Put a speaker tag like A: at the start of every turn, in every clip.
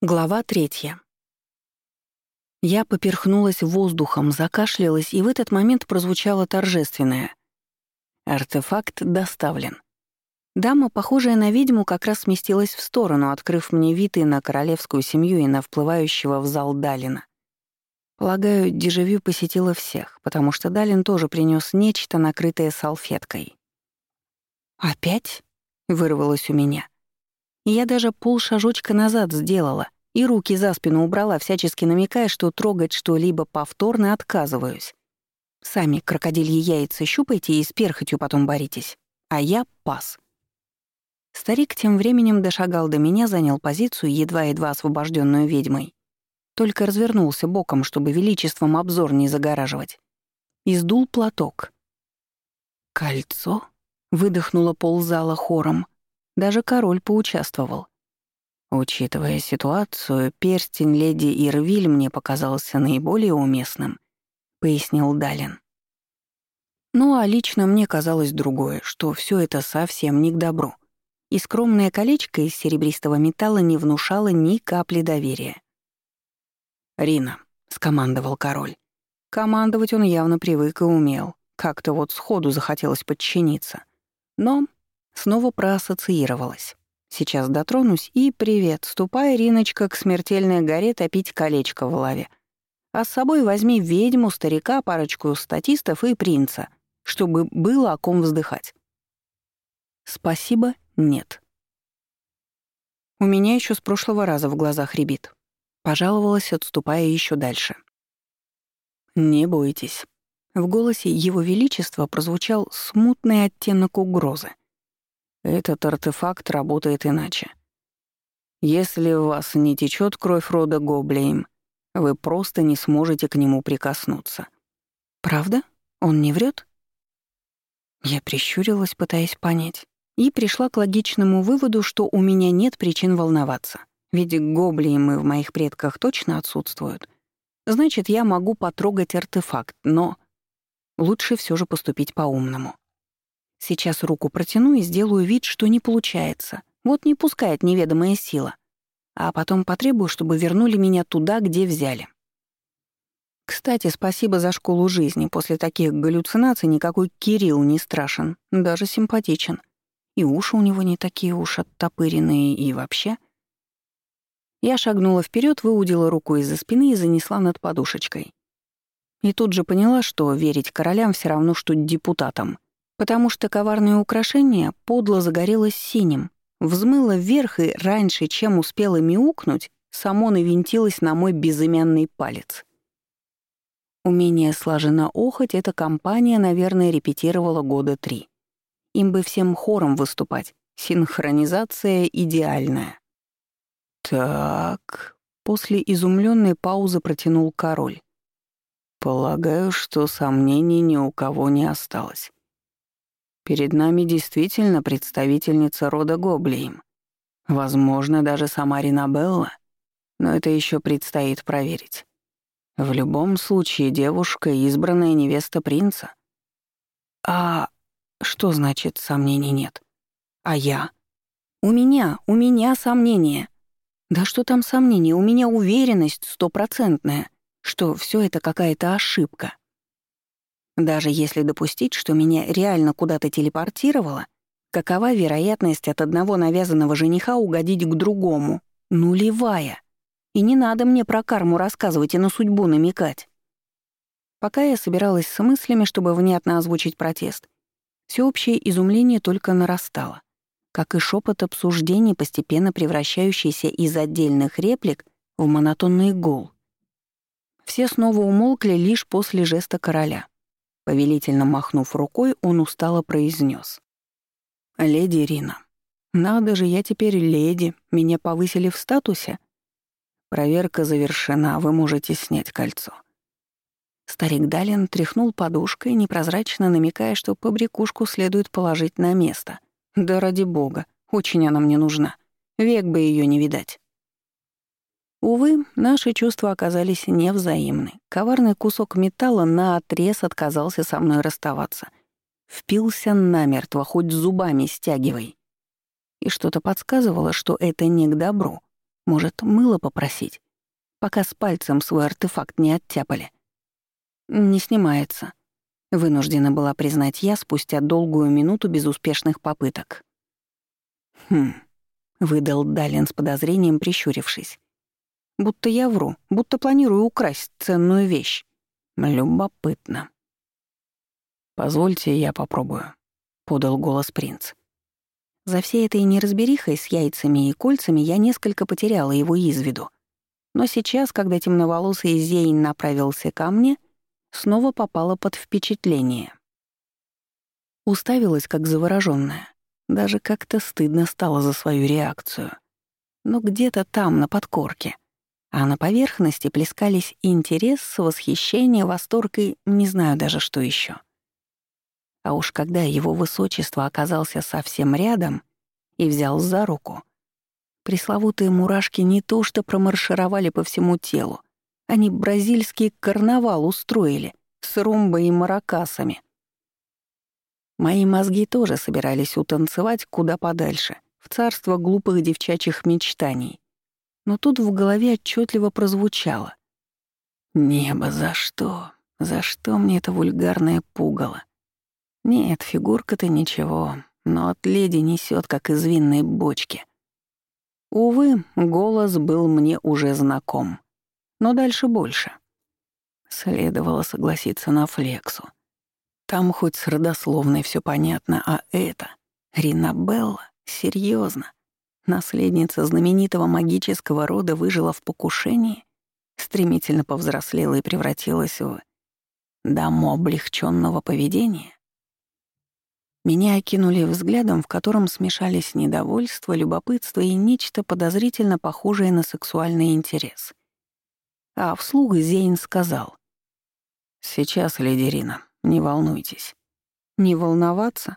A: Глава третья. Я поперхнулась воздухом, закашлялась, и в этот момент прозвучало торжественное. Артефакт доставлен. Дама, похожая на ведьму, как раз сместилась в сторону, открыв мне вид и на королевскую семью, и на вплывающего в зал Далина. Полагаю, дежавю посетила всех, потому что Далин тоже принес нечто, накрытое салфеткой. «Опять?» — вырвалось у меня — я даже полшажочка назад сделала и руки за спину убрала, всячески намекая, что трогать что-либо повторно отказываюсь. Сами крокодильи яйца щупайте и с перхотью потом боритесь. А я пас. Старик тем временем дошагал до меня, занял позицию, едва-едва освобожденную ведьмой. Только развернулся боком, чтобы величеством обзор не загораживать. И сдул платок. «Кольцо?» — выдохнула ползала хором — даже король поучаствовал. Учитывая ситуацию, перстень леди Ирвиль мне показался наиболее уместным, пояснил Далин. Ну а лично мне казалось другое, что все это совсем не к добру. И скромное колечко из серебристого металла не внушало ни капли доверия. «Рина», — скомандовал король. Командовать он явно привык и умел. Как-то вот сходу захотелось подчиниться. Но Снова проассоциировалась. Сейчас дотронусь и привет, ступай, Риночка, к смертельной горе топить колечко в лаве. А с собой возьми ведьму, старика, парочку статистов и принца, чтобы было о ком вздыхать. Спасибо, нет. У меня еще с прошлого раза в глазах рябит. Пожаловалась, отступая еще дальше. «Не бойтесь». В голосе Его Величества прозвучал смутный оттенок угрозы. Этот артефакт работает иначе. Если у вас не течет кровь рода Гоблейм, вы просто не сможете к нему прикоснуться. Правда? Он не врет? Я прищурилась, пытаясь понять, и пришла к логичному выводу, что у меня нет причин волноваться. Ведь гоблеймы в моих предках точно отсутствуют. Значит, я могу потрогать артефакт, но лучше все же поступить по-умному. Сейчас руку протяну и сделаю вид, что не получается. Вот не пускает неведомая сила. А потом потребую, чтобы вернули меня туда, где взяли. Кстати, спасибо за школу жизни. После таких галлюцинаций никакой Кирилл не страшен, даже симпатичен. И уши у него не такие уж оттопыренные, и вообще... Я шагнула вперед, выудила руку из-за спины и занесла над подушечкой. И тут же поняла, что верить королям все равно, что депутатам — потому что коварное украшение подло загорелось синим, взмыло вверх и раньше, чем успела мяукнуть, само навинтилось на мой безымянный палец. Умение слаженно охоть эта компания, наверное, репетировала года три. Им бы всем хором выступать. Синхронизация идеальная. «Так...» — после изумленной паузы протянул король. «Полагаю, что сомнений ни у кого не осталось. Перед нами действительно представительница рода Гоблием. Возможно, даже сама Ринабелла, но это еще предстоит проверить. В любом случае, девушка — избранная невеста принца. А что значит «сомнений нет»? А я? У меня, у меня сомнения. Да что там сомнения, у меня уверенность стопроцентная, что все это какая-то ошибка. Даже если допустить, что меня реально куда-то телепортировало, какова вероятность от одного навязанного жениха угодить к другому? Нулевая. И не надо мне про карму рассказывать и на судьбу намекать. Пока я собиралась с мыслями, чтобы внятно озвучить протест, всеобщее изумление только нарастало, как и шепот обсуждений, постепенно превращающийся из отдельных реплик в монотонный гул. Все снова умолкли лишь после жеста короля — Повелительно махнув рукой, он устало произнес: «Леди Рина, надо же, я теперь леди, меня повысили в статусе? Проверка завершена, вы можете снять кольцо». Старик Далин тряхнул подушкой, непрозрачно намекая, что побрякушку следует положить на место. «Да ради бога, очень она мне нужна. Век бы ее не видать». Увы, наши чувства оказались невзаимны. Коварный кусок металла наотрез отказался со мной расставаться. Впился намертво, хоть зубами стягивай. И что-то подсказывало, что это не к добру. Может, мыло попросить? Пока с пальцем свой артефакт не оттяпали. Не снимается. Вынуждена была признать я спустя долгую минуту безуспешных попыток. «Хм», — выдал Далин с подозрением, прищурившись. «Будто я вру, будто планирую украсть ценную вещь. Любопытно». «Позвольте, я попробую», — подал голос принц. За всей этой неразберихой с яйцами и кольцами я несколько потеряла его из виду. Но сейчас, когда темноволосый Зейн направился ко мне — снова попала под впечатление. Уставилась как заворожённая. Даже как-то стыдно стало за свою реакцию. Но где-то там, на подкорке. А на поверхности плескались интерес, восхищение, восторг и не знаю даже, что еще. А уж когда его высочество оказался совсем рядом и взял за руку, пресловутые мурашки не то что промаршировали по всему телу, они бразильский карнавал устроили с румбой и маракасами. Мои мозги тоже собирались утанцевать куда подальше, в царство глупых девчачьих мечтаний. Но тут в голове отчетливо прозвучало. «Небо, за что? За что мне это вульгарное пугало? Нет, фигурка-то ничего, но от леди несет, как из винной бочки». Увы, голос был мне уже знаком но дальше больше. Следовало согласиться на Флексу. Там хоть с родословной все понятно, а это... Ринабелла? Серьезно? Наследница знаменитого магического рода выжила в покушении, стремительно повзрослела и превратилась в... даму облегченного поведения? Меня окинули взглядом, в котором смешались недовольство, любопытство и нечто подозрительно похожее на сексуальный интерес. А вслух Зейн сказал. «Сейчас, леди Рина, не волнуйтесь». «Не волноваться?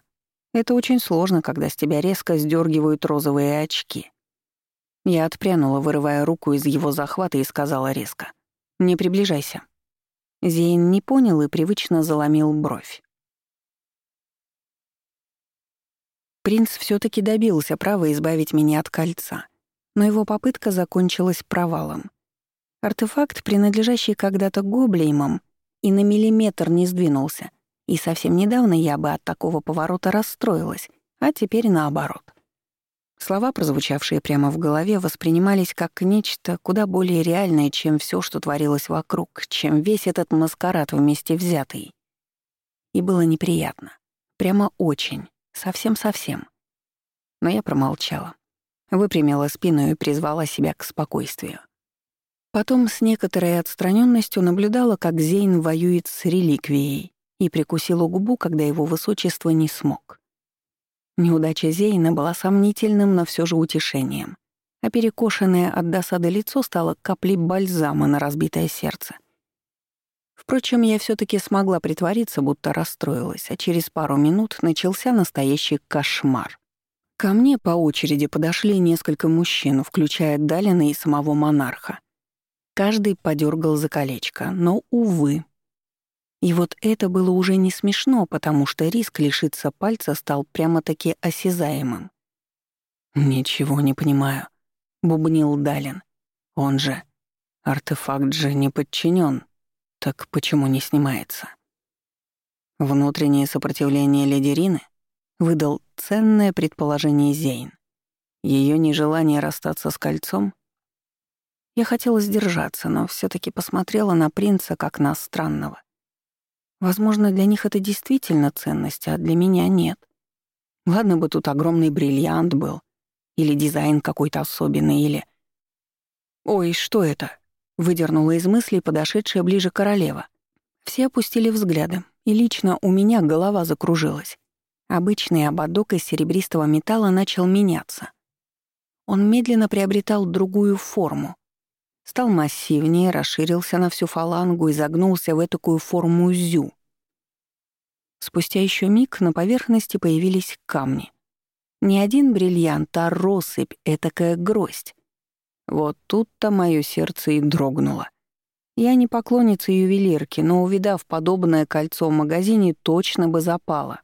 A: Это очень сложно, когда с тебя резко сдергивают розовые очки». Я отпрянула, вырывая руку из его захвата и сказала резко. «Не приближайся». Зейн не понял и привычно заломил бровь. Принц все таки добился права избавить меня от кольца, но его попытка закончилась провалом. Артефакт, принадлежащий когда-то гоблеймам, и на миллиметр не сдвинулся. И совсем недавно я бы от такого поворота расстроилась, а теперь наоборот. Слова, прозвучавшие прямо в голове, воспринимались как нечто куда более реальное, чем все, что творилось вокруг, чем весь этот маскарад вместе взятый. И было неприятно. Прямо очень. Совсем-совсем. Но я промолчала. Выпрямила спину и призвала себя к спокойствию. Потом с некоторой отстраненностью наблюдала, как Зейн воюет с реликвией, и прикусила губу, когда его высочество не смог. Неудача Зейна была сомнительным, но все же утешением, а перекошенное от досады лицо стало каплей бальзама на разбитое сердце. Впрочем, я все таки смогла притвориться, будто расстроилась, а через пару минут начался настоящий кошмар. Ко мне по очереди подошли несколько мужчин, включая Далина и самого монарха. Каждый подергал за колечко, но, увы. И вот это было уже не смешно, потому что риск лишиться пальца стал прямо-таки осязаемым. «Ничего не понимаю», — бубнил Далин. «Он же... Артефакт же не подчинен. Так почему не снимается?» Внутреннее сопротивление леди Рины выдал ценное предположение Зейн. Ее нежелание расстаться с кольцом я хотела сдержаться, но все таки посмотрела на принца как на странного. Возможно, для них это действительно ценность, а для меня нет. Ладно бы тут огромный бриллиант был, или дизайн какой-то особенный, или... «Ой, что это?» — выдернула из мыслей подошедшая ближе королева. Все опустили взгляды, и лично у меня голова закружилась. Обычный ободок из серебристого металла начал меняться. Он медленно приобретал другую форму, Стал массивнее, расширился на всю фалангу и загнулся в такую форму зю. Спустя еще миг на поверхности появились камни. Не один бриллиант, а россыпь, этакая гроздь. Вот тут-то мое сердце и дрогнуло. Я не поклонница ювелирки, но, увидав подобное кольцо в магазине, точно бы запала.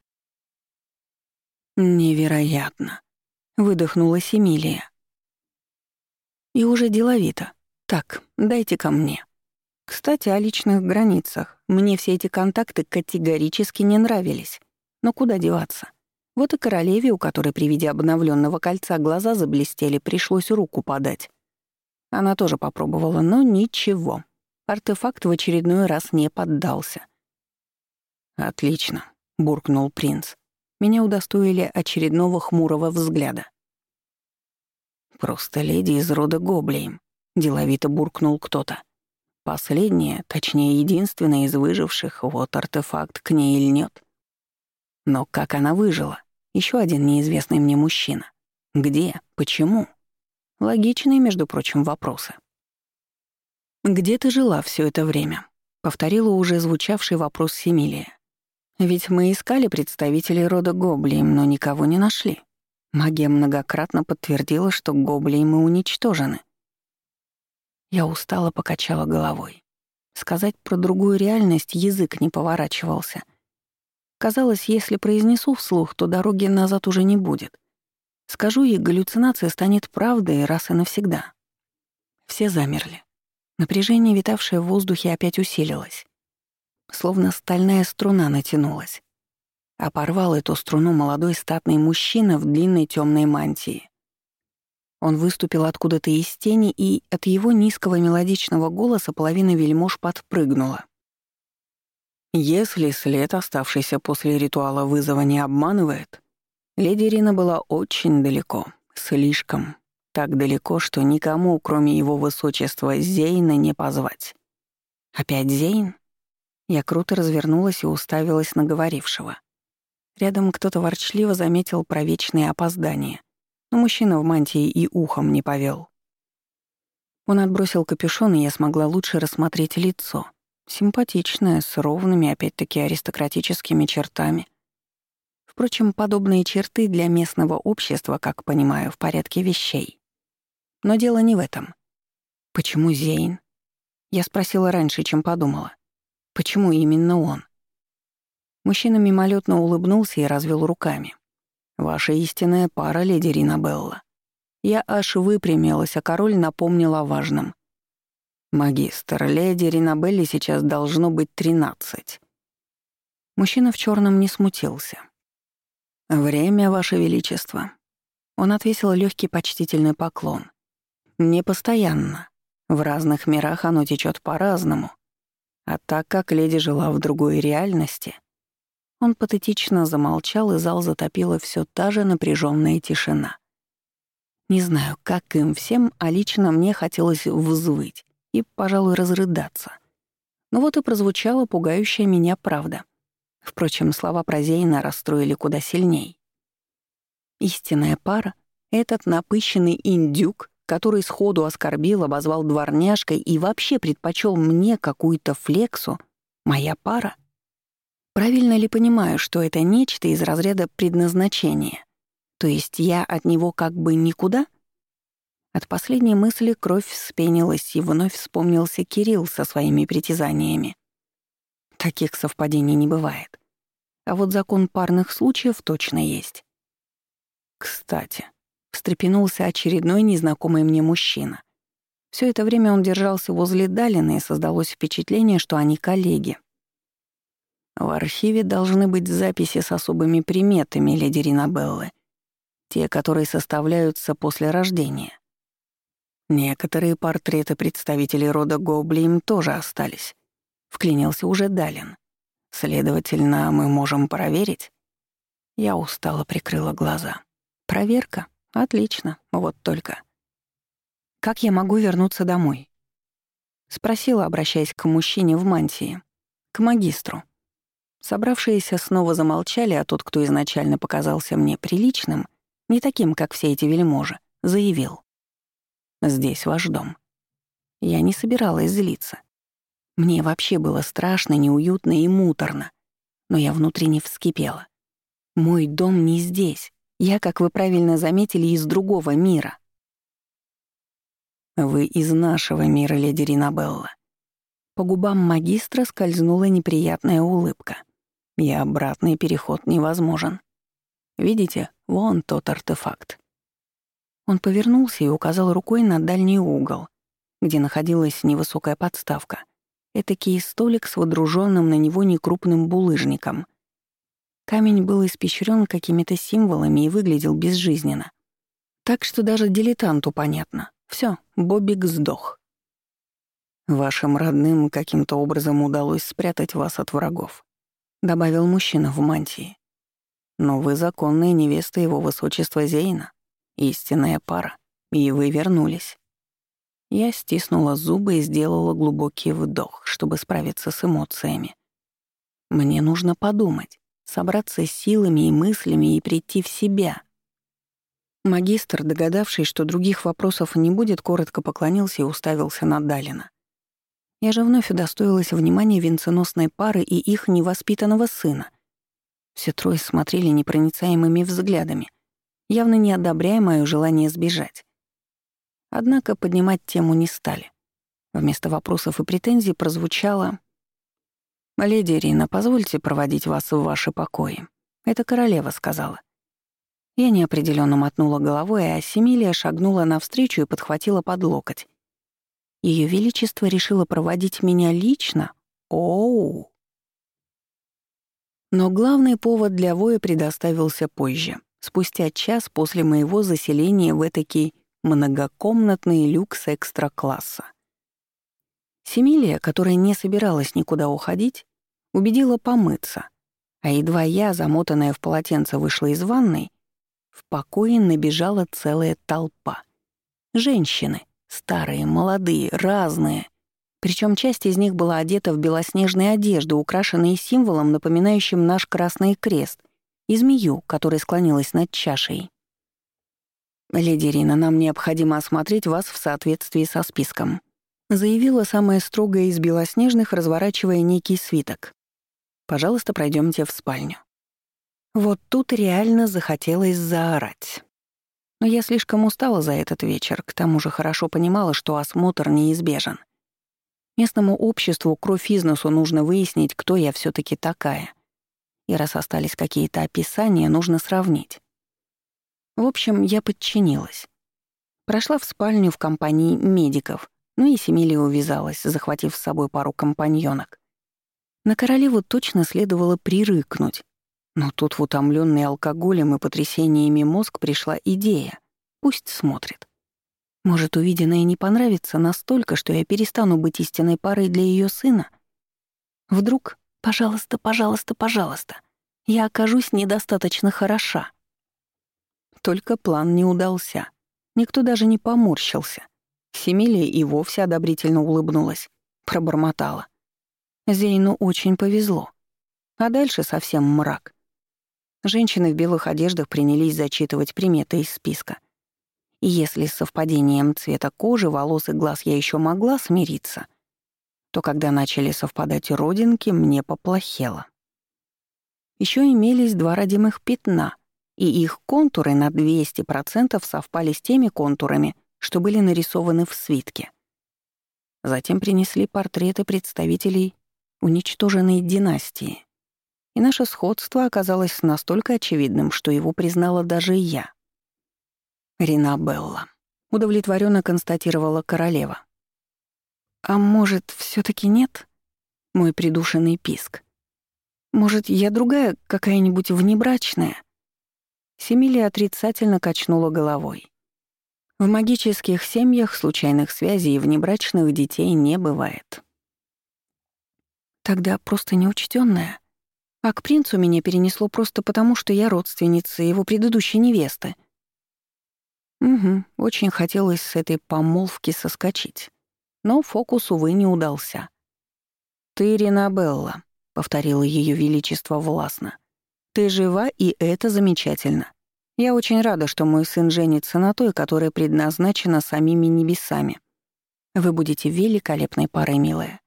A: «Невероятно!» — выдохнула Семилия. И уже деловито. Так, дайте ко мне. Кстати, о личных границах. Мне все эти контакты категорически не нравились. Но куда деваться? Вот и королеве, у которой при виде обновленного кольца глаза заблестели, пришлось руку подать. Она тоже попробовала, но ничего. Артефакт в очередной раз не поддался. «Отлично», — буркнул принц. Меня удостоили очередного хмурого взгляда. «Просто леди из рода Гоблейм», — деловито буркнул кто-то. Последняя, точнее, единственная из выживших, вот артефакт к ней льнет. Но как она выжила? Еще один неизвестный мне мужчина. Где? Почему? Логичные, между прочим, вопросы. «Где ты жила все это время?» — повторила уже звучавший вопрос Семилия. «Ведь мы искали представителей рода Гоблием, но никого не нашли. Магия многократно подтвердила, что Гоблиемы уничтожены. Я устало покачала головой. Сказать про другую реальность язык не поворачивался. Казалось, если произнесу вслух, то дороги назад уже не будет. Скажу, и галлюцинация станет правдой раз и навсегда. Все замерли. Напряжение, витавшее в воздухе, опять усилилось. Словно стальная струна натянулась. А порвал эту струну молодой статный мужчина в длинной темной мантии. Он выступил откуда-то из тени, и от его низкого мелодичного голоса половина вельмож подпрыгнула. Если след, оставшийся после ритуала вызова, не обманывает, леди Рина была очень далеко, слишком, так далеко, что никому, кроме его высочества Зейна, не позвать. Опять Зейн? Я круто развернулась и уставилась на говорившего. Рядом кто-то ворчливо заметил про вечные опоздания но мужчина в мантии и ухом не повел. Он отбросил капюшон, и я смогла лучше рассмотреть лицо. Симпатичное, с ровными, опять-таки, аристократическими чертами. Впрочем, подобные черты для местного общества, как понимаю, в порядке вещей. Но дело не в этом. Почему Зейн? Я спросила раньше, чем подумала. Почему именно он? Мужчина мимолетно улыбнулся и развел руками. Ваша истинная пара, леди Ринабелла. Я аж выпрямилась, а король напомнил о важном. Магистр, леди Ринабелли сейчас должно быть тринадцать. Мужчина в черном не смутился. «Время, Ваше Величество». Он отвесил легкий почтительный поклон. «Не постоянно. В разных мирах оно течет по-разному. А так как леди жила в другой реальности, он патетично замолчал, и зал затопила все та же напряженная тишина. Не знаю, как им всем, а лично мне хотелось взвыть и, пожалуй, разрыдаться. Но вот и прозвучала пугающая меня правда. Впрочем, слова про Зейна расстроили куда сильней. Истинная пара — этот напыщенный индюк, который сходу оскорбил, обозвал дворняжкой и вообще предпочел мне какую-то флексу, моя пара — Правильно ли понимаю, что это нечто из разряда предназначения? То есть я от него как бы никуда? От последней мысли кровь вспенилась, и вновь вспомнился Кирилл со своими притязаниями. Таких совпадений не бывает. А вот закон парных случаев точно есть. Кстати, встрепенулся очередной незнакомый мне мужчина. Все это время он держался возле Далины, и создалось впечатление, что они коллеги. В архиве должны быть записи с особыми приметами леди Ринабеллы, те, которые составляются после рождения. Некоторые портреты представителей рода Гоблим тоже остались. Вклинился уже Далин. Следовательно, мы можем проверить? Я устало прикрыла глаза. Проверка? Отлично, вот только. Как я могу вернуться домой? Спросила, обращаясь к мужчине в мантии. К магистру. Собравшиеся снова замолчали, а тот, кто изначально показался мне приличным, не таким, как все эти вельможи, заявил. «Здесь ваш дом». Я не собиралась злиться. Мне вообще было страшно, неуютно и муторно, но я внутренне вскипела. Мой дом не здесь. Я, как вы правильно заметили, из другого мира. Вы из нашего мира, леди Ринабелла. По губам магистра скользнула неприятная улыбка и обратный переход невозможен. Видите, вон тот артефакт. Он повернулся и указал рукой на дальний угол, где находилась невысокая подставка. Этакий столик с водруженным на него некрупным булыжником. Камень был испещрен какими-то символами и выглядел безжизненно. Так что даже дилетанту понятно. Все, Бобик сдох. «Вашим родным каким-то образом удалось спрятать вас от врагов», — добавил мужчина в мантии. «Но вы законная невеста его высочества Зейна, истинная пара, и вы вернулись». Я стиснула зубы и сделала глубокий вдох, чтобы справиться с эмоциями. Мне нужно подумать, собраться с силами и мыслями и прийти в себя. Магистр, догадавшись, что других вопросов не будет, коротко поклонился и уставился на Далина. Я же вновь удостоилась внимания венценосной пары и их невоспитанного сына. Все трое смотрели непроницаемыми взглядами, явно не одобряя моё желание сбежать. Однако поднимать тему не стали. Вместо вопросов и претензий прозвучало «Леди Ирина, позвольте проводить вас в ваши покои». Это королева сказала. Я неопределенно мотнула головой, а Семилия шагнула навстречу и подхватила под локоть. Ее Величество решило проводить меня лично? Оу! Но главный повод для воя предоставился позже, спустя час после моего заселения в этакий многокомнатный люкс экстра-класса. Семилия, которая не собиралась никуда уходить, убедила помыться, а едва я, замотанная в полотенце, вышла из ванной, в покое набежала целая толпа. Женщины, Старые, молодые, разные. Причем часть из них была одета в белоснежные одежды, украшенные символом, напоминающим наш Красный Крест, и змею, которая склонилась над чашей. «Леди Рина, нам необходимо осмотреть вас в соответствии со списком», заявила самая строгая из белоснежных, разворачивая некий свиток. «Пожалуйста, пройдемте в спальню». Вот тут реально захотелось заорать. Но я слишком устала за этот вечер, к тому же хорошо понимала, что осмотр неизбежен. Местному обществу кровь из носу нужно выяснить, кто я все таки такая. И раз остались какие-то описания, нужно сравнить. В общем, я подчинилась. Прошла в спальню в компании медиков, ну и Семилия увязалась, захватив с собой пару компаньонок. На королеву точно следовало прирыкнуть, но тут в утомленный алкоголем и потрясениями мозг пришла идея. Пусть смотрит. Может, увиденное не понравится настолько, что я перестану быть истинной парой для ее сына? Вдруг, пожалуйста, пожалуйста, пожалуйста, я окажусь недостаточно хороша. Только план не удался. Никто даже не поморщился. Семилия и вовсе одобрительно улыбнулась, пробормотала. Зейну очень повезло. А дальше совсем мрак. Женщины в белых одеждах принялись зачитывать приметы из списка. И если с совпадением цвета кожи, волос и глаз я еще могла смириться, то когда начали совпадать родинки, мне поплохело. Еще имелись два родимых пятна, и их контуры на 200% совпали с теми контурами, что были нарисованы в свитке. Затем принесли портреты представителей уничтоженной династии и наше сходство оказалось настолько очевидным, что его признала даже я. «Ринабелла», — удовлетворенно констатировала королева. «А может, все таки нет?» — мой придушенный писк. «Может, я другая, какая-нибудь внебрачная?» Семилия отрицательно качнула головой. В магических семьях случайных связей и внебрачных детей не бывает. Тогда просто неучтенная. А к принцу меня перенесло просто потому, что я родственница его предыдущей невесты. Угу, очень хотелось с этой помолвки соскочить. Но фокус, увы, не удался. «Ты Ринабелла», — повторила Ее Величество властно. «Ты жива, и это замечательно. Я очень рада, что мой сын женится на той, которая предназначена самими небесами. Вы будете великолепной парой, милая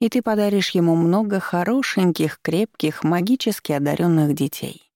A: и ты подаришь ему много хорошеньких, крепких, магически одаренных детей.